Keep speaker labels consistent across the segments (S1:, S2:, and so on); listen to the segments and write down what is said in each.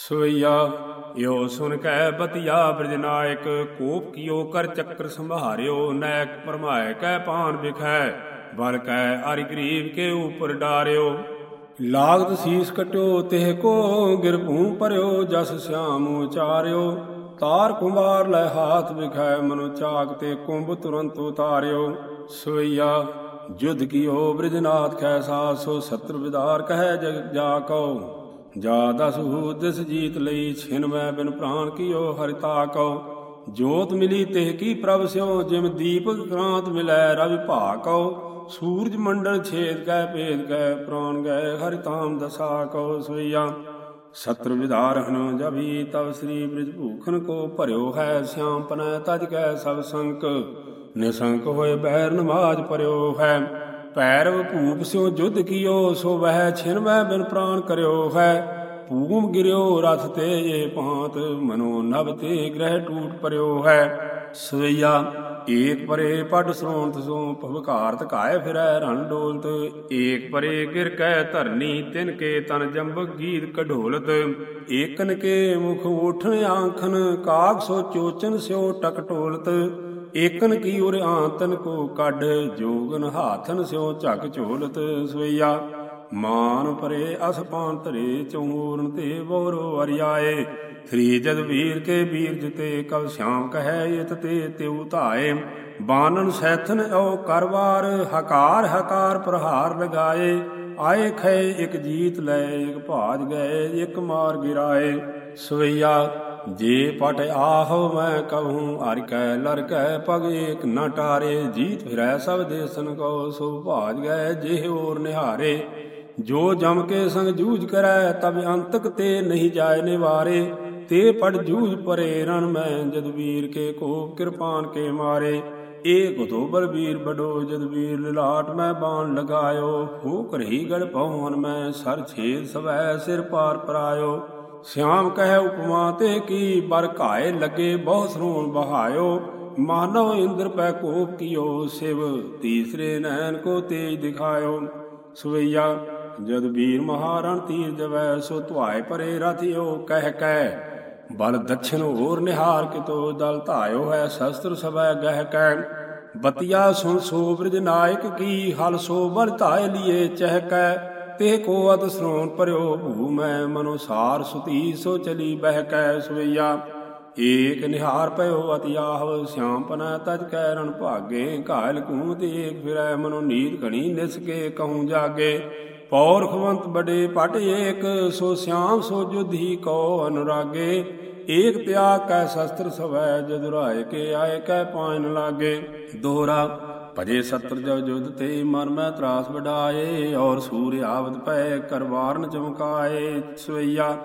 S1: ਸੋਈਆ ਯੋ ਸੁਨ ਕੈ ਬਤਿਆ ਬ੍ਰਿਜ ਨਾਇਕ, ਕੋਪ ਕੀਓ ਕਰ ਚੱਕਰ ਸੰਭਾਰਿਓ, ਨੈਕ ਪਰਮਾਇ ਕੈ ਪਾਨ ਬਿਖੈ ਬਲ ਕੈ ਅਰਿ ਗਰੀਬ ਕੇ ਉਪਰ ਡਾਰਿਓ। ਲਾਗਤ ਸੀਸ ਕਟਿਓ, ਤਿਹ ਕੋ ਗਿਰਭੂ ਪਰਿਓ ਜਸ ਸਿਆਮ ਉਚਾਰਿਓ। ਤਾਰ ਕੁਮਾਰ ਲੈ ਹਾਥ ਵਿਖੈ, ਮਨੁ ਚਾਕ ਤੇ ਕੁੰਭ ਤੁਰੰਤ ਉਤਾਰਿਓ। ਸੋਈਆ, ਜੁਧ ਕੀਓ ਬ੍ਰਿਜਨਾਥ ਕੈ ਸਾਸੋ, ਸਤਰ ਵਿਦਾਰ ਕਹੈ ਜਗ ਜਾ ਕਉ। ਜਾ ਦਸ ਦਿਸ ਜੀਤ ਲਈ ਛਿਨ ਮੈਂ ਬਿਨ ਪ੍ਰਾਨ ਕੀਓ ਹਰਿ ਤਾਕਉ ਜੋਤ ਮਿਲੀ ਤਿਹ ਕੀ ਪ੍ਰਭ ਸਿਓ ਜਿਮ ਦੀਪਕ ਕ੍ਰਾਂਤ ਮਿਲੈ ਰਵਿ ਭਾਕਉ ਸੂਰਜ ਮੰਡਲ ਛੇਦ ਕੈ ਭੇਦ ਕੈ ਪ੍ਰਾਨ ਗਏ ਹਰਿ ਤਾਮ ਦਸਾ ਕਉ ਸੋਈਆ ਸਤਰ ਵਿਧਾਰ ਹਨ ਜਬੀ ਤਵ ਸ੍ਰੀ ਬ੍ਰਿਜ ਭੂਖਨ ਕੋ ਭਰਿਓ ਹੈ ਸਿਆਮ ਪਨੈ ਤਜ ਕੈ ਸਭ ਸੰਕ। ਨਿਸੰਕ ਹੋਏ ਬੈਰ ਨਮਾਜ ਭਰਿਓ ਹੈ। ਪੈਰਵ ਭੂਪ ਸਿਓ ਜੁਧ ਕੀਓ, ਸੋ ਵਹਿ ਛਿਨ ਮੈਂ ਬਿਨ ਪ੍ਰਾਨ ਕਰਿਓ ਹੈ। ਭੂਮ ਗਿਰਿਓ, ਰਥ ਤੇ ਇਹ ਭਾਂਤ, ਮਨੋ ਨਭ ਤੇ ਗ੍ਰਹਿ ਟੂਟ ਪਰਿਓ ਹੈ। ਸਵਈਆ, ਏਕ ਪਰੇ ਪਟ ਸ੍ਰੋਣਤ ਸੋ ਭਵਕਾਰਤ ਕਾਇ ਫਿਰੈ ਰਣ ਡੋਲਤ। ਏਕ ਪਰੇ ਗਿਰ ਕੈ ਧਰਨੀ, ਤਿਨ ਕੇ ਤਨ ਜੰਬਕ ਗੀਤ ਕਢੋਲਤ। ਏਕਨ ਕੇ ਮੁਖ ਉਠਣ ਆਂਖਨ ਕਾਗ ਸੋ ਚੋਚਨ ਸਿਓ ਟਕਟੋਲਤ ਏਕਨ ਕੀ ਉਰ ਆਂਤਨ ਕੋ ਕੱਢ, ਜੋਗਨ ਹਾਥਨ ਸਿਓ ਝਕ ਝੋਲਤ ਸਵਈਆ। ਮਾਨ ਪਰੇ ਅਸ ਧਰੇ ਚੌਰਨ ਤੇ ਬੋਰੋ ਅਰਿਆਏ। ਸ੍ਰੀ ਜਦ ਵੀਰ ਕੇ ਵੀਰ ਜਤੇ ਕਬ ਸ਼ਾਮ ਕਹੈ, ਇਤ ਤੇ ਤਿਉ ਧਾਏ। ਬਾਨਨ ਸੈਥਨ ਓ ਕਰਵਾਰ, ਹਕਾਰ ਹਕਾਰ ਪ੍ਰਹਾਰ ਲਗਾਏ। ਆਏ ਖੈ ਇਕ ਜੀਤ ਲੈ, ਇਕ ਭਾਜ ਗਏ, ਇਕ ਮਾਰ ਗਿਰਾਏ। ਸਵਈਆ ਜੇ ਪਟ ਆਹੋ ਮੈਂ ਕਹੂੰ, ਹਰਿ ਕੈ ਲਰ ਕੈ ਪਗ ਏਕ ਨ ਟਾਰੇ। ਜੀਤ ਫਿਰੈ ਸਭ ਦੇਸਨ ਕੋ ਸੋ ਭਾਜ ਗਏ ਜੇ ਹੋਰ ਨਿਹਾਰੇ। ਜੋ ਜਮ ਕੇ ਸੰਗ ਜੂਝ ਕਰੈ, ਤਬ ਅੰਤਕ ਤੇ ਨਹੀਂ ਜਾਏ ਨਿਵਾਰੇ। ਤੇ ਪੜ ਜੂਝ ਪਰੇ ਰਣ ਮੈਂ, ਜਦ ਵੀਰ ਕੇ ਕੋਪ ਕਿਰਪਾਨ ਕੇ ਮਾਰੇ। ਏ ਗੁਤੋ ਬਲਬੀਰ ਬਡੋ, ਜਦ ਵੀਰ ਲਾਟ ਮੈਂ ਬਾਣ ਲਗਾਇਓ। ਹੋ ਕਰਹੀ ਗੜ ਪਹੁਨ ਮੈਂ, ਸਰ ਛੇਦ ਸਵੈ ਸਿਰ ਪਾਰ ਪਰਾਇਓ। ਸਿਆਮ ਕਹਿ ਉਪਮਾ ਤੇ ਕੀ, ਬਰ ਘਾਏ ਲੱਗੇ ਬਹੁ ਸਰੂਣ ਬਹਾਇਓ। ਮਾਨਵ ਇੰਦਰ ਪੈ ਕੋਪ ਕੀਓ ਸਿਵ, ਤੀਸਰੇ ਨੈਣ ਕੋ ਤੇਜ ਦਿਖਾਇਓ। ਸਵਈਆ, ਜਦ ਵੀਰ ਮਹਾਰਣ ਤੀਰ ਜਵੈ, ਸੋ ਧੁਆਏ ਪਰੇ ਰਥਿਓ ਕਹਿ ਕੈ ਬਲ ਦਛਨ ਹੋਰ ਨਿਹਾਰ ਕਿਤੋ ਦਲ ਧਾਇਓ ਹੈ, ਸ਼ਸਤਰ ਸਭੈ ਗਹਿ ਕੈ ਬਤਿਆ ਸੁਣ ਸੋ ਬ੍ਰਿਜ ਨਾਇਕ ਕੀ, ਹਲ ਸੋ ਬਲ ਧਾਇ ਲਿਏ ਚਹਿ ਕੈ ਤੇ ਕੋ ਅਤ ਸਰੋਣ ਪਰਿਓ ਭੂ ਮੈਂ ਮਨੁਸਾਰ ਸੁਤੀ, ਸੋ ਚਲੀ ਬਹਿ ਕੈ ਸਵਈਆ। ਏਕ ਨਿਹਾਰ ਪਇਓ ਅਤਿ ਆਹਵ ਸਿਆਮ ਪਨਾ ਤਜ ਕੈ ਰਣ ਭਾਗੇ। ਘਾਇਲ ਕੂ ਏਕ ਫਿਰੈ, ਮਨੋ ਨੀਤ ਘਣੀ ਨਿਸ ਕੇ ਕਹੂੰ ਜਾਗੇ। ਪੌਰਖਵੰਤ ਬੜੇ ਪਟ ਏਕ, ਸੋ ਸਿਆਮ ਸੋ ਜੁਧੀ ਕੋ ਅਨੁਰਾਗੇ। ਏਕ ਤਿਆਗ ਕੈ ਸ਼ਸਤਰ ਸਵੈ ਜਦੁਰਾਏ ਕੇ ਆਏ ਕੈ ਪਾਇਨ ਲਾਗੇ। ਦੋਹਰਾ ਭਜੇ ਸਤਰ ਜਬ ਜੁਧ ਤੇ ਮਨ ਮੈਂ ਤਰਾਸ ਵਡਾਏ, ਔਰ ਸੂਰ ਆਵਤ ਪੈ ਕਰਵਾਰਨ ਚਮਕਾਏ। ਸਵਈਆ,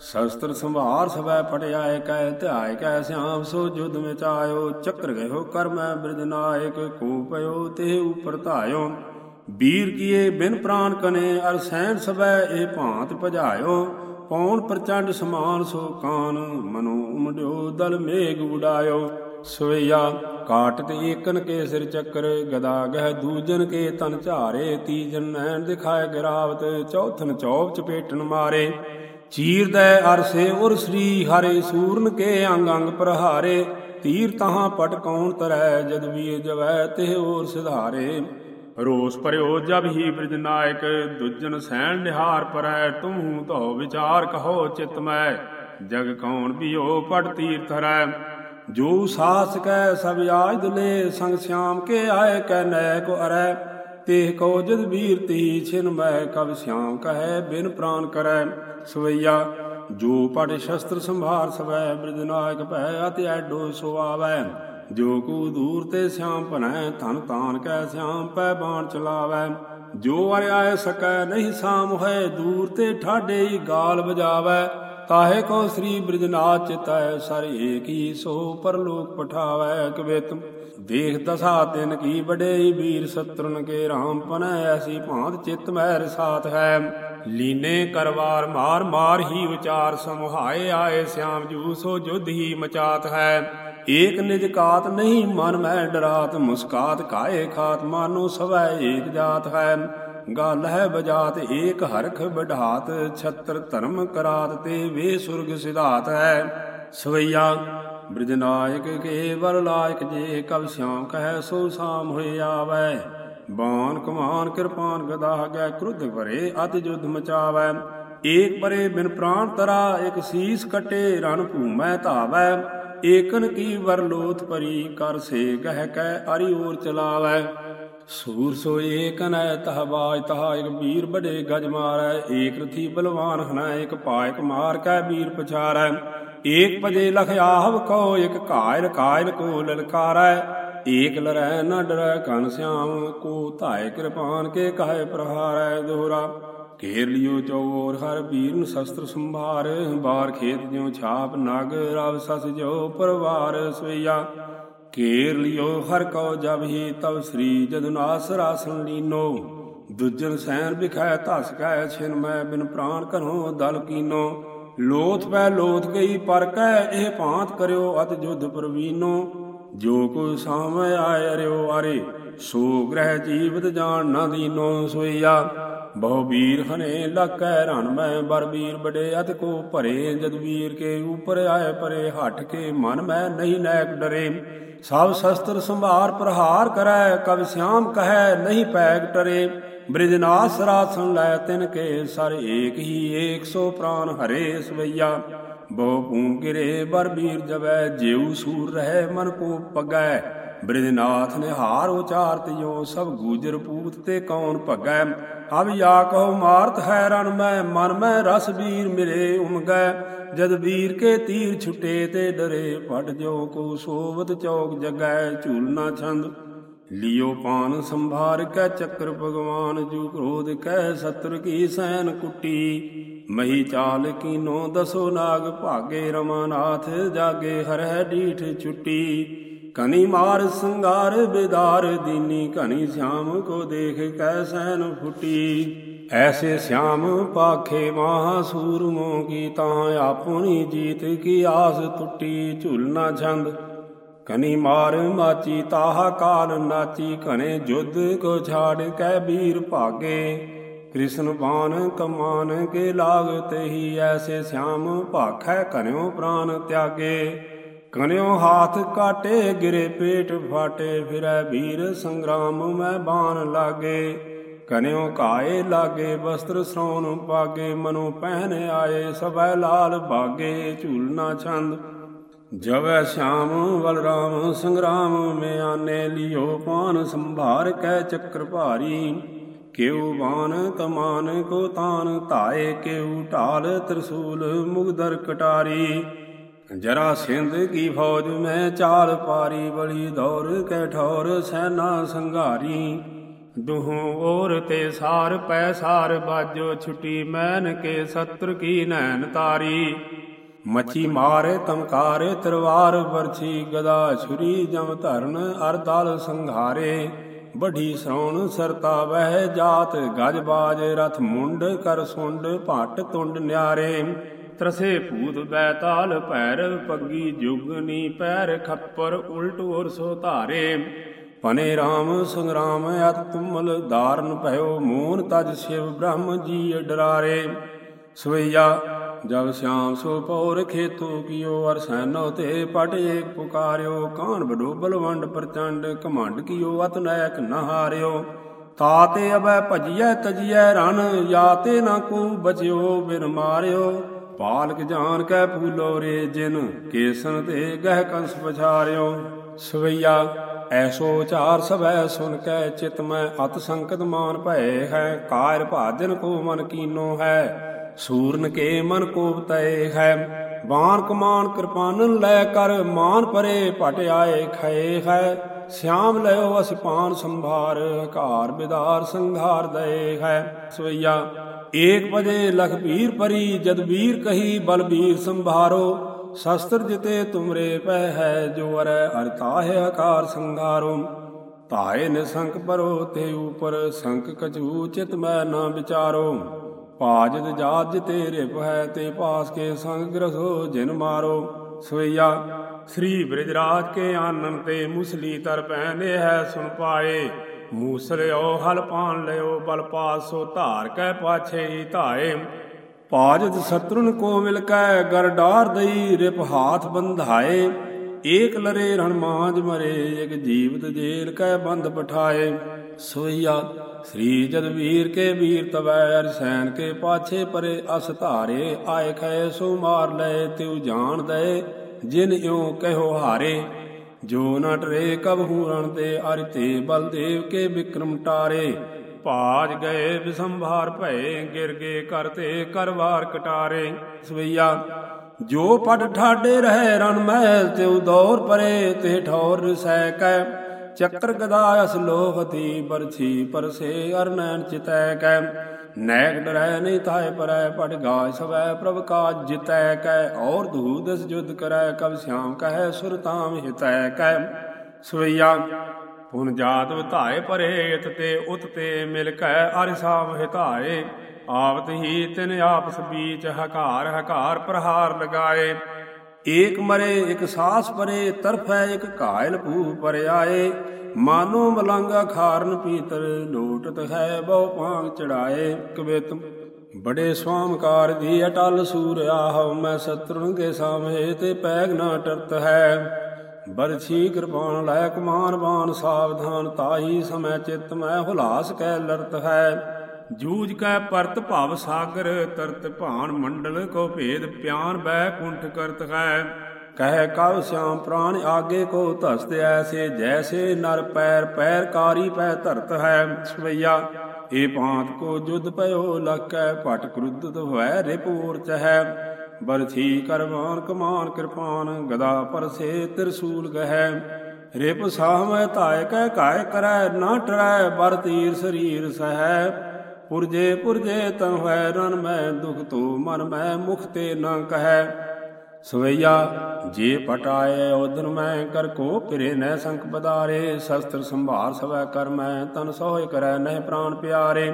S1: ਸ਼ਸਤਰ ਸੰਭਾਰ ਸਵੈ ਫਟਿਆਏ ਕਹਿ ਧਿਆਇ ਕਹਿ ਸਿਆਮ, ਸੋ ਜੁਧ ਵਿੱਚ ਆਇਓ ਚੱਕਰ ਗਇਓ, ਕਰ ਮੈਂ ਬ੍ਰਿਜ ਨਾਇਕ, ਕੋ ਪਇਓ, ਤੇ ਉਪਰ ਧਾਇਓ। ਵੀਰ ਕੀਏ, ਬਿਨ ਪ੍ਰਾਨ ਕਨੇ, ਅਰ ਸੈਨ ਸਵੈ ਇਹ ਭਾਂਤ ਭਜਾਇਓ। ਪੌਣ ਪ੍ਰਚੰਡ ਸਮਾਨ, ਸੋ ਕਾਨ ਮਨੋ ਉਮੜਿਓ, ਦਲ ਮੇਘ ਉਡਾਇਓ। ਸਵਈਆ ਕਾਟ ਤੇ ਏਕਨ ਕੇ ਸਿਰ ਚੱਕਰ, ਗਦਾ ਗਹਿ ਦੂਜਨ ਕੇ ਤਨ ਝਾਰੇ, ਤੀਜਨ ਨੈਣ ਦਿਖਾਏ ਗਿਰਾਵਤ, ਚੌਥਨ ਚੌਪ ਚਪੇਟਨ ਮਾਰੇ। ਚੀਰਦੈ ਅਰਸੇ ਉਰ ਸ੍ਰੀ ਹਰੇ ਸੂਰਨ ਕੇ ਅੰਗ ਅੰਗ ਪ੍ਰਹਾਰੇ। ਤੀਰ ਤਹਾਂ ਪਟ ਕੌਣ ਤਰੈ, ਜਦ ਵੀਰ ਜਵੈ ਤੇ ਹੋਰ ਸਿਧਾਰੇ। ਰੋਸ ਭਰਿਓ ਜਬ ਹੀ ਬ੍ਰਿਜ ਨਾਇਕ, ਦੁਜਨ ਸੈਣ ਨਿਹਾਰ ਪਰੈ, ਤੂੰ ਧੋ ਵਿਚਾਰ ਕਹੋ ਚਿਤ ਮੈਂ। ਜਗ ਕੌਣ ਬਿਓ ਪਟ ਤੀਰ ਥਰੈ ਜੋ ਸਾਸ ਕੈ ਸਭ ਆਜ ਦੁਲੇ ਸੰਗ ਸਿਆਮ ਕੇ ਆਏ ਕੈ ਨੈ ਕੋ ਅਰੈ। ਤੇ ਕੋ ਜਦ ਵੀਰ ਤੀ ਛਿਨ ਮੈਂ, ਕਬ ਸਿਆਮ ਕਹੈ ਬਿਨ ਪ੍ਰਾਨ ਕਰੈ। ਸਵਈਆ, ਜੋ ਪੜ ਸ਼ਸਤਰ ਸੰਭਾਰ ਸਵੈ ਬ੍ਰਿਜ ਨਾਇਕ ਭੈ ਅਤਿ ਐਡੋ ਸੋ ਆਵੈ। ਜੋ ਕੂ ਦੂਰ ਤੇ ਸਿਆਮ ਭਨੈ ਧਨ ਤਾਨ ਕੈ ਸਿਆਮ ਪੈ ਬਾਣ ਚਲਾਵੈ। ਜੋ ਅਰ ਆਏ ਸਕੈ, ਨਹੀਂ ਸਾਮ ਹੈ ਦੂਰ ਤੇ ਠਾਡੇ ਗਾਲ ਵਜਾਵੈ। ਤਾਹੇ ਕੋ ਸ੍ਰੀ ਬ੍ਰਿਜਨਾਥ ਚਿਤੈ ਸਰ ਏਕ ਸੋ ਪਰਲੋਕ ਪਠਾਵੈ ਕਵਿਤ ਦੇਖ ਦਸਾ ਤਿਨ ਕੀ ਬੜੇ ਵੀਰ ਸਤਰਨ ਕੇ ਰਾਮ ਪਨੈ, ਐਸੀ ਭਾਂਤ ਚਿਤ ਮਹਿ ਰਸਾਤ ਹੈ। ਲੀਨੇ ਕਰਵਾਰ ਮਾਰ ਮਾਰ ਹੀ ਵਿਚਾਰ ਸਮੁਹਾਏ, ਆਏ ਸਿਆਮ ਜੂ ਸੋ ਜੁਧ ਹੀ ਮਚਾਤ ਹੈ। ਏਕ ਨਿਜ ਕਾਤ ਨਹੀਂ ਮਨ ਮੈਂ ਡਰਾਤ, ਮੁਸਕਾਤ ਕਾਏ ਖਾਤ, ਮਾਨੋ ਸਵੈ ਏਕ ਜਾਤ ਹੈ। ਗਾਲ ਹੈ ਬਜਾਤ ਏਕ ਹਰਖ ਬਢਾਤ ਛਤਰ ਧਰਮ ਕਰਾਤ ਤੇ ਵੇ ਸੁਰਗ ਸਿਧਾਤ ਹੈ। ਸਵਈਆ ਬ੍ਰਿਜਨਾਇਕ ਕੇ ਵਰ ਲਾਇਕ ਜੇ ਕਬ ਸਿਆਮ ਕਹੈ ਸੋ ਸਾਮ ਹੋਏ ਆਵੈ। ਬਾਣ ਕਮਾਨ ਕਿਰਪਾਨ ਗਦਾ ਗੈ ਕ੍ਰੁੱਧ ਭਰੇ ਅਤ ਜੁਧ ਮਚਾਵੈ। ਏਕ ਪਰੇ ਬਿਨ ਪ੍ਰਾਣ ਤਰਾ, ਇਕ ਸੀਸ ਕਟੇ ਰਣ ਭੂਮੈ ਧਾਵੈ। ਏਕਨ ਕੀ ਵਰ ਲੋਥ ਪਰੀ ਕਰ ਸੇ ਗਹਿ ਕੈ ਅਰੀ ਔਰ ਚਲਾਵੈ। ਸੂਰ ਸੋ ਏਕਨ ਹੈ ਤਹ ਬਾਜ ਤਹ ਇਕ ਵੀਰ ਬੜੇ ਗਜ ਮਾਰੈ, ਏਕ ਰਥੀ ਬਲਵਾਨ ਹਨੈ ਇਕ ਪਾਇਕ ਮਾਰ ਕੈ ਵੀਰ ਪਛਾਰੈ। ਏਕ ਪਜੇ ਲਖ ਆਹਵ ਕੋ, ਇਕ ਘਾਇਲ ਕਾਇਲ ਕੋ ਲਲਕਾਰੈ। ਏਕ ਲਰੈ ਨ ਡਰੈ ਕਨ ਸਿਆਮ, ਕੋ ਧਾਇ ਕਿਰਪਾਨ ਕੇ ਕਹੈ ਪ੍ਰਹਾਰੈ ਦੋਹਰਾ ਘੇਰ ਲਿਓ ਚੌਰ, ਹਰ ਵੀਰ ਨੂੰ ਸ਼ਸਤਰ ਸੰਭਾਰ, ਬਾਰ ਖੇਤ ਜਿਉ ਛਾਪ, ਨਗ ਰਵ ਸਸ ਜੋ ਪਰਵਾਰ ਸੋਈਆ ਘੇਰ ਲਿਓ, ਹਰ ਕਉ ਜਬ ਹੀ ਤਬ ਸ੍ਰੀ ਜਦੁਨਾਸ ਰਾਸਨ ਲੀਨੋ। ਦੁਜਨ ਸੈਨ ਬਿਖੈ ਧਸ ਕੈ ਛਿਨ ਮੈਂ ਬਿਨ ਪ੍ਰਾਨ ਘਨੋ ਦਲ ਕੀਨੋ। ਲੋਥ ਪੈ ਲੋਥ ਗਈ ਪਰ ਕੈ ਇਹ ਭਾਂਤ ਕਰਿਓ ਅਤ ਜੁਧ ਪ੍ਰਵੀਨੋ। ਜੋ ਕੋ ਸਾਮੈ ਆਇ ਰਿਓ ਅਰੇ, ਸੋ ਗ੍ਰਹਿ ਜੀਵਤ ਜਾਣ ਨਾ ਦੀਨੋ ਸੋਈਆ। ਬਹੁ ਵੀਰ ਹਨੇ ਲਕੈ ਰਣ ਮੈਂ, ਬਰ ਵੀਰ ਬੜੇ ਅਤ ਕੋ ਭਰੇ। ਜਦ ਵੀਰ ਕੇ ਉਪਰ ਆਏ ਪਰੇ ਹਟ ਕੇ ਮਨ ਮੈਂ ਨਹੀਂ ਨੈਕ ਡਰੇ। ਸਭ ਸ਼ਸਤਰ ਸੰਭਾਰ ਪ੍ਰਹਾਰ ਕਰੈ ਕਬ ਸਿਆਮ ਕਹੈ ਨਹੀਂ ਪੈਗ ਟਰੇ ਬ੍ਰਿਜਨਾਸ ਰਾਸਨ ਲੈ ਤਿਨ ਕੇ ਸਰ ਏਕ ਹੀ 100 ਪ੍ਰਾਨ ਹਰੇ ਸਵਈਆ ਬਹੁ ਭੂਮ ਗਿਰੇ ਬਰ ਵੀਰ ਜਬੈ ਜਿਉ ਸੂਰ ਰਹਿ ਮਨ ਕੋ ਪਗੈ ਬ੍ਰਿਜਨਾਥ ਨੇ ਹਾਰ ਉਚਾਰਤ ਜੋ ਸਭ ਗੂਜਰ ਪੂਤ ਤੇ ਕੌਣ ਭਗੈ? ਅਬ ਯਾ ਕਹੋ ਮਾਰਤ ਹੈ ਰਣ ਮੈਂ, ਮਨ ਮੈਂ ਰਸ ਵੀਰ ਮਿਲੇ ਉਮਗੈ। ਜਦ ਵੀਰ ਕੇ ਤੀਰ ਛੁਟੇ ਤੇ ਡਰੇ ਫਟ ਜੋ ਕੋ ਸੋਵਤ ਚੌਕ ਜਗੈ ਝੂਲਨਾ ਛੰਦ। ਲਿਓ ਪਾਨ ਸੰਭਾਰ ਕੈ ਚੱਕਰ ਭਗਵਾਨ, ਜੂ ਕ੍ਰੋਧ ਕੈ ਸਤਰ ਕੀ ਸੈਨ ਕੁੱਟੀ। ਮਹੀ ਚਾਲ ਕੀਨੋ ਦਸੋ ਨਾਗ, ਭਾਗੇ ਰਮਾਨਾਥ, ਜਾਗੇ ਹਰਹਿ ਡੀਠ ਛੁੱਟੀ। ਕਨੀ ਮਾਰ ਸੰਗਾਰ ਬਿਦਾਰ, ਦੀਨੀ ਕਨੀ ਸ਼ਾਮ ਕੋ ਦੇਖ ਕੈ ਸੈਨ ਫੁੱਟੀ। ਐਸੇ ਸ਼ਾਮ ਪਾਖੇ ਮਹਾ ਸੂਰਮੋ ਕੀ ਤਾਂ ਆਪਣੀ ਜੀਤ ਕੀ ਆਸ ਟੁੱਟੀ ਝੁਲਨਾ ਛੰਦ। ਕਨੀ ਮਾਰ ਮਾਚੀ ਤਾਹਾ ਕਾਲ ਨਾਚੀ ਘਨੇ ਜੁਧ ਕੋ ਛਾੜ ਕੈ ਵੀਰ ਭਾਗੇ। ਕ੍ਰਿਸ਼ਨ ਬਾਨ ਕਮਾਨ ਕੇ ਲਾਗ ਤੇਹੀ, ਐਸੇ ਸ਼ਾਮ ਭਾਖੈ ਕਨਿਓ ਪ੍ਰਾਨ ਤਿਆਗੇ। ਕਨਿਓ ਹਾਥ ਕਾਟੇ, ਗਿਰੇ ਪੇਟ ਫਾਟੇ, ਫਿਰੈ ਵੀਰ ਸੰਗਰਾਮ, ਮੈਂ ਬਾਣ ਲਾਗੇ। ਕਨਿਓ ਕਾਏ ਲਾਗੇ, ਵਸਤਰ ਸ੍ਰੋਣ ਪਾਗੇ ਮਨੋ ਪਹਿਨ ਆਏ, ਸਭੈ ਲਾਲ ਬਾਗੇ ਝੂਲਨਾ ਛੰਦ। ਜਵੈ ਸ਼ਾਮ, ਬਲਰਾਮ, ਸੰਗਰਾਮ, ਮਿਆਨੇ ਲਿਓ ਪਾਨ ਸੰਭਾਰ ਕੈ ਚੱਕਰ ਭਾਰੀ। ਕਿਉ ਬਾਨ ਕਮਾਨ ਕੋ ਤਾਨ ਧਾਏ, ਕਿਉ ਢਾਲ, ਤ੍ਰਿਸ਼ੂਲ ਮੁਗਦਰ ਕਟਾਰੀ। ਜਰਾ ਸਿੰਧ ਕੀ ਫੌਜ ਮੈਂ ਚਾਲ ਪਾਰੀ, ਬਲੀ ਦੌਰ ਕੈ ਠੌਰ ਸੈਨਾ ਸੰਘਾਰੀ। ਦੁਹੋਂ ਔਰ ਤੇ ਸਾਰ ਪੈ ਸਾਰ ਬਾਜੋ ਛੁਟੀ ਮੈਨ ਕੇ ਸਤਰ ਕੀ ਨੈਣ ਤਾਰੀ। ਮੱਛੀ ਮਾਰੇ ਤਮਕਾਰੇ ਤਰਵਾਰ ਵਰਛੀ, ਗਦਾ ਛੁਰੀ ਜਮ ਧਰਨ ਅਰ ਸੰਘਾਰੇ। ਬਢੀ ਸੌਣ ਸਰਤਾ ਵਹਿ ਜਾਤ, ਗਜ ਬਾਜ ਰਥ ਮੁੰਡ ਕਰ ਸੁੰਡ, ਭਟ ਤੁੰਡ ਨਿਆਰੇ। ਤਰਸੇ ਭੂਤ ਬੈਤਾਲ ਭੈਰਵ ਪੱਗੀ ਜੁਗਨੀ ਪੈਰ, ਖੱਪਰ ਉਲਟ ਔਰ ਸੋ ਧਾਰੇ। ਪਨੇ RAM ਸੰਗਰਾਮ, ਅਤ ਧਾਰਨ ਭਇਓ ਮੂਨ, ਤਜ ਸ਼ਿਵ ਬ੍ਰਹਮ ਜੀ ਡਰਾਰੇ। ਸਵਈਆ, ਜਬ ਸਿਆਮ ਸੋ ਪੌਰ ਖੇਤੋ ਕੀਓ, ਅਰ ਸੈਨੋ ਤੇ ਪਟ ਏਕ ਪੁਕਾਰਿਓ। ਕਾਨ ਬਡੋ ਬਲਵੰਡ ਪ੍ਰਚੰਡ ਕਮੰਡ ਕੀਓ, ਅਤ ਨਾਇਕ ਨ ਹਾਰਿਓ ਤਾਤੇ ਅਬੈ ਭਜੀਐ ਤਜੀਐ ਰਨ ਯਾਤੇ ਨਾ ਕੋ ਬਚਿਓ ਬਿਨ ਮਾਰਿਓ। ਪਾਲਕ ਜਾਨ ਕੈ ਫੂਲੋ ਰੇ ਜਿਨ ਕੇਸਨ ਤੇ ਗਹਿ ਕੰਸ ਪਛਾਰਿਓ। ਸਵਈਆ ਐਸੋ ਚਾਰ ਸਭੈ ਸੁਨ ਕੈ ਚਿਤ ਮੈਂ ਅਤ ਸੰਕਟ ਮਾਨ ਭਏ ਹੈ ਕਾਰ ਭਾਜਨ ਕੋ ਮਨ ਕੀਨੋ ਹੈ, ਸੂਰਨ ਕੇ ਮਨ ਕੋਪ ਤੈ ਹੈ। ਬਾਣ ਕਮਾਨ ਕਿਰਪਾਨਨ ਲੈ ਕਰ ਮਾਨ ਪਰੇ ਭਟ ਆਏ ਖਏ ਹੈ, ਸਿਆਮ ਲਿਓ ਅਸਿਪਾਨ ਸੰਭਾਰ ਹਕਾਰ ਬਿਦਾਰ ਸੰਘਾਰ ਦਏ ਹੈ। ਸਵਈਆ ਏਕ ਵਜੇ ਲਖ ਵੀਰ ਪਰੀ, ਜਦ ਵੀਰ ਕਹੀ ਬਲਬੀਰ ਸੰਭਾਰੋ, ਸ਼ਸਤਰ ਜਿਤੇ ਤੁਮਰੇ ਪੈ ਹੈ ਜੋ ਅਰੈ ਆਕਾਰ ਸੰਘਾਰੋ ਧਾਏ ਨਿਸੰਕ ਪਰੋ, ਤੇ ਉਪਰ ਸੰਕ ਕਛੂ, ਚਿਤ ਮੈਂ ਨਾ ਵਿਚਾਰੋ। ਭਾਜਤ ਜਾਤ ਜਿਤੇ ਰਿਪ ਹੈ, ਤੇ ਪਾਸ ਕੇ ਸੰਗ ਗ੍ਰਸੋ, ਜਿਨ ਮਾਰੋ। ਸਵਈਆ, ਸ੍ਰੀ ਬ੍ਰਿਜਰਾਜ ਕੇ ਆਨੰਦ ਤੇ ਮੁਸਲੀ ਤਰ ਪਹਿਨੇ ਹੈ ਸੁਣ ਪਾਏ। ਮੂਸਲਿਓ ਹਲ ਪਾਣ ਲਿਓ, ਬਲ ਪਾਸੋ ਧਾਰ ਕੈ ਪਾਛੇ ਧਾਏ। ਪਾਜਤ ਸਤਰਨ ਕੋ ਮਿਲ ਕੈ, ਗਰ ਡਾਰ ਦਈ ਰਿਪ ਹਾਥ ਬੰਧਾਏ। ਏਕ ਲਰੇ ਰਣ ਮਰੇ, ਇਕ ਜੀਵਤ ਜੇਲ ਕੈ ਬੰਦ ਪਠਾਏ। ਸੋਈਆ, ਸ੍ਰੀ ਜਦ ਵੀਰ ਕੇ ਵੀਰ ਤਵੈ, ਅਰ ਸੈਨ ਕੇ ਪਾਛੇ ਪਰੇ ਅਸ ਧਾਰੇ। ਆਏ ਖੈ ਸੋ ਮਾਰ ਲਏ, ਤਿਉ ਜਾਣ ਦੇ ਜਿਨ ਇਉ ਕਹਿਓ ਹਾਰੇ। ਜੋ ਨ ਟਰੇ ਕਬ ਹੂਰਣ ਤੇ ਅਰਿ ਬਲਦੇਵ ਕੇ ਵਿਕਰਮ ਟਾਰੇ। ਭਾਜ ਗਏ ਵਿਸੰਭਾਰ ਭਏ, ਗਿਰ ਗਏ ਕਰਤੇ ਕਰਵਾਰ ਕਟਾਰੇ। ਸਵਈਆ, ਜੋ ਪਟ ਠਾਡੇ ਰਹਿ ਰਣ ਮਹਿਲ ਤਿਉ ਦੌਰ ਪਰੇ ਤੇ ਠੌਰ ਰਸੈ ਕੈ। ਚੱਕਰ ਗਦਾ ਅਸ ਲੋਹਤੀ ਬਰਛੀ ਪਰਸੇ ਅਰਨੈਣ ਚਿਤੈ ਕੈ। ਨੈਕ ਡਰੈ ਨਹੀਂ ਤਾਏ ਪਰੈ, ਪਟ ਗਾਜ ਸਵੈ ਪ੍ਰਭ ਕਾਜ ਜਿਤੈ ਕੈ, ਔਰ ਦੂਦਸ ਜੁਦ ਕਰੈ, ਕਬ ਸਿਆਮ ਕਹੈ ਸੁਰਤਾਮ ਹਿਤੈ ਕੈ। ਸਵਈਆ, ਪੁਨ ਜਾਤ ਵਿਧਾਏ ਪਰੇ, ਇਤ ਤੇ ਉਤ ਤੇ ਮਿਲ ਕੈ ਅਰਸਾਮ ਹਿਤਾਏ। ਆਵਤ ਹੀ ਤਿਨ ਆਪਸ ਬੀਚ ਹਕਾਰ ਹਕਾਰ ਪ੍ਰਹਾਰ ਲਗਾਏ। ਏਕ ਮਰੇ, ਇਕ ਸਾਸ ਪਰੇ, ਤਰਫੈ ਇਕ ਘਾਇਲ ਭੂ ਪਰ ਆਏ ਮਾਨੋ ਮਲੰਗਾ ਖਾਰਨ ਪੀਤਰ ਲੋਟਤ ਹੈ ਬਹੁ ਪਾਂਗ ਚੜਾਏ ਕਵਿਤ। ਬੜੇ ਸਵਾਮਕਾਰ ਦੀ ਅਟਲ ਸੂਰ ਆਹਵ ਮੈਂ ਸਤਰੁਨ ਕੇ ਸਾਹਮਣੇ ਤੇ ਪੈਗ ਨਾ ਟਰਤ ਹੈ। ਬਰਛੀ ਕਿਰਪਾਨ ਲੈ ਕਮਾਨ ਬਾਨ ਸਾਵਧਾਨ, ਤਾਹੀ ਸਮੈ ਚਿਤ ਮੈਂ ਹੁਲਾਸ ਕੈ ਲਰਤ ਹੈ। ਜੂਜ ਕੈ ਪਰਤ ਭਵ ਸਾਗਰ, ਤਰਤ ਭਾਨ ਮੰਡਲ ਕੋ ਭੇਦ ਪਿਆਨ ਬੈ ਕੁੰਠ ਕਰਤ ਹੈ। ਕਹਿ ਕਉ ਸਿਆਮ ਪ੍ਰਾਨ ਆਗੇ ਕੋ ਧਸਤ ਐਸੇ, ਜੈਸੇ ਨਰ ਪੈਰ ਪੈਰ ਕਾਰੀ ਪੈ ਧਰਤ ਹੈ ਸਵਈਆ। ਏ ਪਾਂਤ ਕੋ ਜੁਦ ਪਇਓ ਲਕੈ ਪਟ ਕ੍ਰੁੱਧਤ ਹੋਇ ਰਿਪੂਰ ਚਹੈ ਬਰਥੀ ਕਰਵਾਨ ਕਮਾਨ ਕਿਰਪਾਨ, ਗਦਾ ਪਰਸੇ ਤਿਰਸੂਲ ਗਹਿ। ਰਿਪ ਸਾਹਮੈ ਧਾਇ ਕੈ ਕਾਇ ਕਰੈ, ਨਾ ਟਰੈ ਬਰ ਤੀਰ ਸਰੀਰ ਸਹੈ। ਪੁਰਜੇ ਪੁਰਜੇ ਤਨ ਹੋਇ ਰਨ ਮੈਂ, ਦੁਖ ਤੋ ਮਨ ਮੈਂ, ਮੁਖ ਤੇ ਨਾ ਕਹੈ। ਸਵਈਆ, ਜੇ ਪਟਾਏ ਉਦਨ ਮੈਂ ਕਰ ਕੋ ਫਿਰੇ ਨੈ ਸੰਖ ਬਦਾਰੇ ਸ਼ਸਤਰ ਸੰਭਾਰ ਸਵੈ ਕਰ ਮੈਂ, ਤਨ ਸੋਹਿ ਕਰੈ ਨਹਿ ਪ੍ਰਾਨ ਪਿਆਰੇ।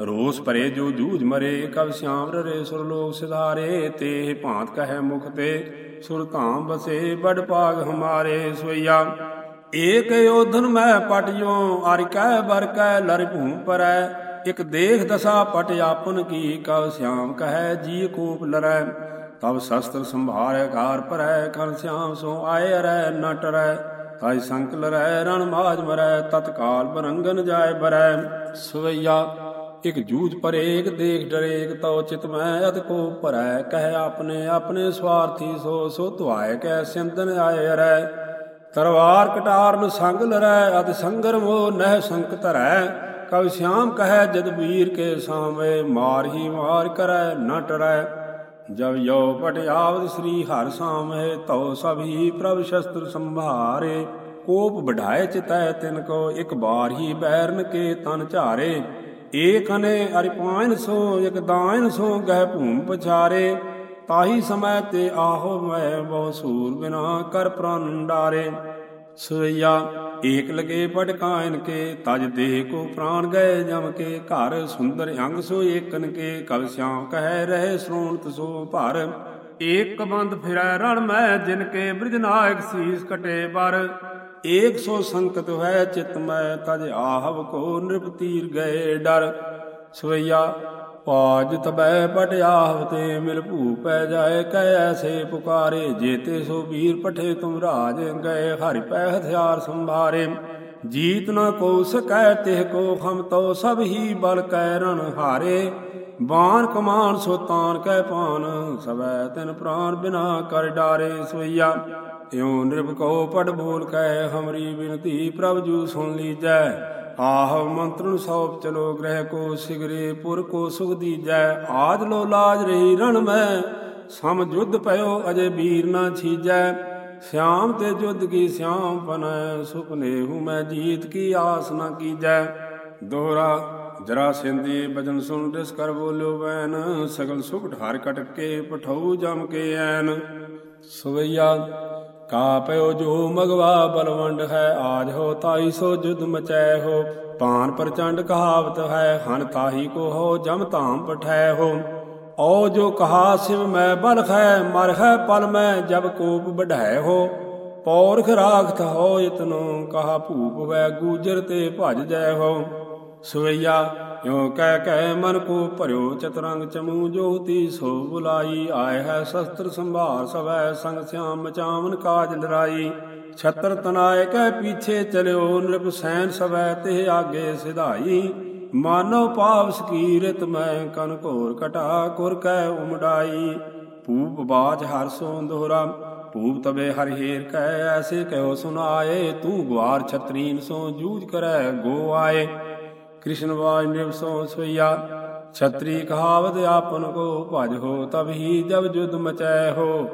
S1: ਰੋਸ ਭਰੇ ਜੋ ਜੂਝ ਮਰੇ ਕਬ ਸ਼ਿਆਮ ਰੇ ਸੁਰ ਲੋਕ ਸਿਧਾਰੇ, ਤੇ ਭਾਂਤ ਕਹੈ ਮੁਖ ਤੇ, ਸੁਰ ਧਾਮ ਬਸੇ ਬੜ ਭਾਗ ਹਮਾਰੇ। ਸੋਈਆ ਏਕ ਯੋਧਨ ਮੈਂ ਪਟਿਓ ਅਰਿ ਕੈ ਬਰ ਕੈ ਲਰ ਭੂ ਪਰੈ। ਇਕ ਦੇਖ ਦਸਾ ਪਟ ਆਪਨ ਕੀ ਕਉ ਸਿਆਮ ਕਹੈ ਜੀ ਕੋਪ ਲਰੈ। ਤਬ ਸ਼ਸਤਰ ਸੰਭਾਰੈ, ਘਾਰ ਪਰੈ ਕਨ ਸਿਆਮ ਸੋ ਆਏ ਰੈ, ਨਟ ਰੈ। ਤਾਈ ਸੰਕਲ ਰੈ, ਰਣ ਮਾਜ ਮਰੈ, ਤਤਕਾਲ ਬਰੰਗਨ ਜਾਏ ਬਰੈ ਸਵਈਆ, ਇਕ ਜੂਝ ਪਰੇਕ, ਦੇਖ ਡਰੇਕ ਇਕ ਤਉ ਚਿਤ ਮੈਂ ਅਤ ਕੋ ਭਰੈ। ਕਹਿ ਆਪਨੇ ਆਪਣੇ ਸਵਾਰਥੀ ਸੋ ਸੋ ਧੁਆਏ ਕੈ ਸਿੰਦਨ ਆਏ ਰੈ। ਤਰਵਾਰ ਕਟਾਰਨ ਸੰਗ ਲਰੈ ਅਤ ਸੰਗਰ ਮੋ ਨਹਿ ਸੰਕ ਧਰੈ। ਕਵ ਸ਼ਿਆਮ ਕਹੈ ਜਦ ਵੀਰ ਕੇ ਸਾਵੇਂ ਮਾਰ ਹੀ ਮਾਰ ਕਰੈ ਨ ਟਰੈ ਜਬ ਯੋ ਪਟ ਸ੍ਰੀ ਹਰ ਸਾਵੇਂ ਤਉ ਸਭ ਹੀ ਪ੍ਰਭ ਸ਼ਸਤਰ ਸੰਭਾਰੇ। ਕੋਪ ਬਢਾਏ ਚਿਤੈ ਤਿਨ ਕੋ, ਇੱਕ ਬਾਰ ਹੀ ਬੈਰਨ ਕੇ ਤਨ ਝਾਰੇ। ਏਕ ਨੇ ਅਰਿਪਾਇਨ ਸੋ, ਇਕ ਦਾਇਨ ਸੋ ਗਹਿ ਭੂਮ ਪਛਾਰੇ। ਤਾਹੀ ਸਮੈ ਤੇ ਆਹੋ ਮੈਂ ਬਹੁ ਸੂਰ ਬਿਨਾ ਕਰ ਪ੍ਰਾਨ ਡਾਰੇ। ਸੋਈਆ ਏਕ ਲਗੇ ਪਟਕਾਇਨ ਕੇ, ਤਜ ਦੇਹ ਕੋ ਪ੍ਰਾਨ ਗਏ ਜਮ ਕੇ, ਘਰ ਸੁੰਦਰ ਅੰਗ ਸੋ ਏਕਨ ਕੇ, ਕਬ ਸਿਆਮ ਕਹਿ ਰਹੇ ਸ੍ਰੋਣਤ ਸੋ ਭਰ। ਏਕ ਬੰਦ ਫਿਰੈ ਰਣ ਮੈਂ, ਜਿਨ ਕੇ ਬ੍ਰਿਜ ਨਾਇਕ ਸੀਸ ਕਟੇ ਬਰ। ਏਕ ਸੋ ਸੰਕਤ ਹੈ ਚਿਤ ਮੈਂ, ਤਜ ਆਹਵ ਕੋ ਨਿਰਪਤੀਰ ਗਏ ਡਰ। ਸਵਈਆ ਪਾਜ ਤਬੈ ਪਟ ਤੇ ਮਿਲ ਭੂ ਪੈ ਜਾਏ, ਕਹਿ ਐਸੇ ਪੁਕਾਰੇ ਜੇਤੇ ਸੋ ਵੀਰ ਪਠੇ ਤੁਮ ਰਾਜ ਗਏ, ਹਰਿ ਪੈ ਹਥਿਆਰ ਸੰਭਾਰੇ। ਜੀਤ ਨਾ ਕੋ ਸਕੈ, ਤਿਹ ਕੋ ਹਮ ਤੋ ਸਭ ਹੀ ਬਲ ਕੈ ਰਣ ਹਾਰੇ। ਬਾਣ ਕਮਾਨ ਸੋ ਤਾਨ ਕੈ ਪਾਨ ਸਵੈ ਤਿਨ ਪ੍ਰਾਨ ਬਿਨਾ ਕਰ ਡਾਰੇ ਸਵਈਆ। ਇਉ ਨਿਰਭਕਉ ਪੜ ਬੋਲ ਕੈ, ਹਮਰੀ ਬਿਨਤੀ ਪ੍ਰਭ ਜੂ ਸੁਣ ਲੀਜੈ। ਆਹ ਮੰਤਰਨ ਸੌਪ ਚਲੋ ਗ੍ਰਹਿ ਕੋ ਸਿਗਰੇ ਪੁਰ ਕੋ ਸੁਖ ਦੀਜੈ ਆਜ ਲੋ ਲਾਜ ਰਹੀ ਰਣ ਮੈਂ, ਸਮ ਜੁਧ ਪਇਓ ਅਜੇ ਵੀਰ ਨਾ ਛੀਜੈ। ਸਿਆਮ ਤੇ ਜੁਧ ਕੀ ਸਿਆਮ ਪਨੈ ਸੁਪਨੇ ਹੂੰ ਮੈਂ ਜੀਤ ਕੀ ਆਸ ਨਾ ਕੀਜੈ। ਦੋਹਰਾ, ਜਰਾ ਸਿੰਦੀ ਬਜਨ ਸੁਣ ਦਿਸ ਕਰ ਬੋਲਿਓ ਬੈਨ ਸਗਲ ਸੁਖ ਢਾਰ ਕਟ ਕੇ ਪਠਾਉ ਜਮ ਕੇ ਐਨ। ਸਵਈਆ ਕਾਪਿਓ ਜੋ ਮਗਵਾ ਬਲਵੰਡ ਹੈ, ਆਜ ਹੋ ਤਾਈ ਸੋ ਜੁਦ ਮਚੈ ਹੋ। ਪਾਨ ਪ੍ਰਚੰਡ ਕਹਾਵਤ ਹੈ ਹਨ ਤਾਹੀ ਕੋ ਹੋ ਜਮ ਧਾਮ ਪਠੈ ਹੋ। ਔ ਜੋ ਕਹਾ ਸਿਵ ਮੈਂ ਬਲ ਹੈ, ਮਰ ਹੈ ਪਲ ਮੈਂ ਜਬ ਕੋਪ ਬਢਾਇ ਹੋ। ਪੌਰਖ ਰਾਖਤ ਹੋ ਇਤਨੋ, ਕਹਾ ਭੂਪ ਵੈ ਗੂਜਰ ਤੇ ਭਜ ਜੈ ਹੋ। ਸਵਈਆ ਯੋ ਕਹਿ ਕਹਿ ਮਨ ਕੋ ਭਰਿਓ ਚਤਰੰਗ ਚਮੂ ਜੋਤੀ ਸੋ ਬੁਲਾਈ, ਆਏ ਹੈ ਸ਼ਸਤਰ ਸੰਭਾਰ ਸਵੈ ਸੰਗ ਸਿਆਮ ਮਚਾਵਨ ਕਾਜ ਲੜਾਈ। ਛਤਰ ਤਨਾਏ ਕੈ ਪੀਛੇ ਚਲਿਓ ਨਿਰਭ ਸੈਨ ਸਵੈ ਤੇ ਆਗੇ ਸਿਧਾਈ। ਮਾਨੋ ਪਾਵ ਸਕੀਰਤ ਮੈਂ ਕਨ ਘੋਰ ਕਟਾ ਕੁਰ ਕੈ ਉਮਡਾਈ ਭੂਪ ਬਾਜ ਹਰ ਸੋ ਦੋਹਰਾ ਭੂਪ ਤਵੇ ਹਰ ਹੀਰ ਕੈ ਐਸੇ ਕਹਿਓ ਸੁਨਾਏ, ਤੂੰ ਗਵਾਰ ਛਤਰੀਨ ਸੋ ਜੂਝ ਕਰੈ ਗੋ ਆਏ। ਕ੍ਰਿਸ਼ਨ ਵਾਜ ਨਿਵ ਸੋ ਸਈਆ ਛਤਰੀ ਕਹਾਵਤ ਆਪਨ ਕੋ ਭਜ ਹੋ, ਤਬ ਹੀ ਜਬ ਜੁਦ ਮਚੈ ਹੋ।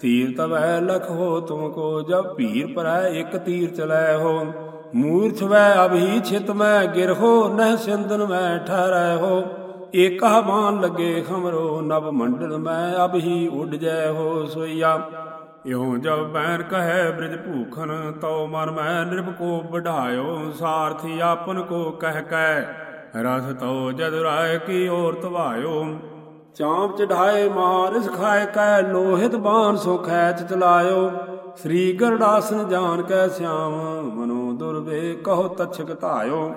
S1: ਤੀਰ ਤਵੈ ਲਖ ਹੋ, ਤੁਮ ਕੋ ਜਬ ਭੀਰ ਪਰੈ ਇਕ ਤੀਰ ਚਲੈ ਹੋ। ਮੂਰਛ ਵੈ ਅਭੀ ਛਿਤ ਮੈਂ ਗਿਰ ਹੋ, ਨਹਿ ਸਿੰਦਨ ਮੈਂ ਠਹਿਰੈ ਹੋ। ਏਕਹ ਬਾਣ ਲਗੇ ਖਮਰੋ ਨਭ ਮੰਡਲ ਮੈਂ ਅਭੀ ਉੱਡ ਜੈ ਹੋ ਸੋਈਆ ਇਉ ਜਬ ਬੈਨ ਕਹੈ ਬ੍ਰਿਜ ਭੂਖਨ ਤਉ ਮਨ ਮੈਂ ਨਿਰਭ ਕੋ ਵਢਾਇਓ, ਸਾਰਥੀ ਆਪਨ ਕੋ ਕਹਿ ਕੈ ਰਸ ਤਉ ਜਦ ਰਾਏ ਕੀ ਔਰ ਤਵਾਇਓ। ਚਾਂਪ ਚਢਾਏ ਮਾਰਿਸ ਖਾਏ ਕੈ ਲੋਹਿਤ ਬਾਣ ਸੋ ਖੈਚ ਚਲਾਇਓ। ਸ੍ਰੀ ਗਰੜਾਸਨ ਜਾਨ ਕੈ ਸਿਆਮ, ਮਨੋ ਦੁਰਵੇ ਕਹੋ ਤਛਕ ਧਾਇਓ।